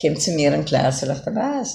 kommt zu mir in die Klasse, und ich was?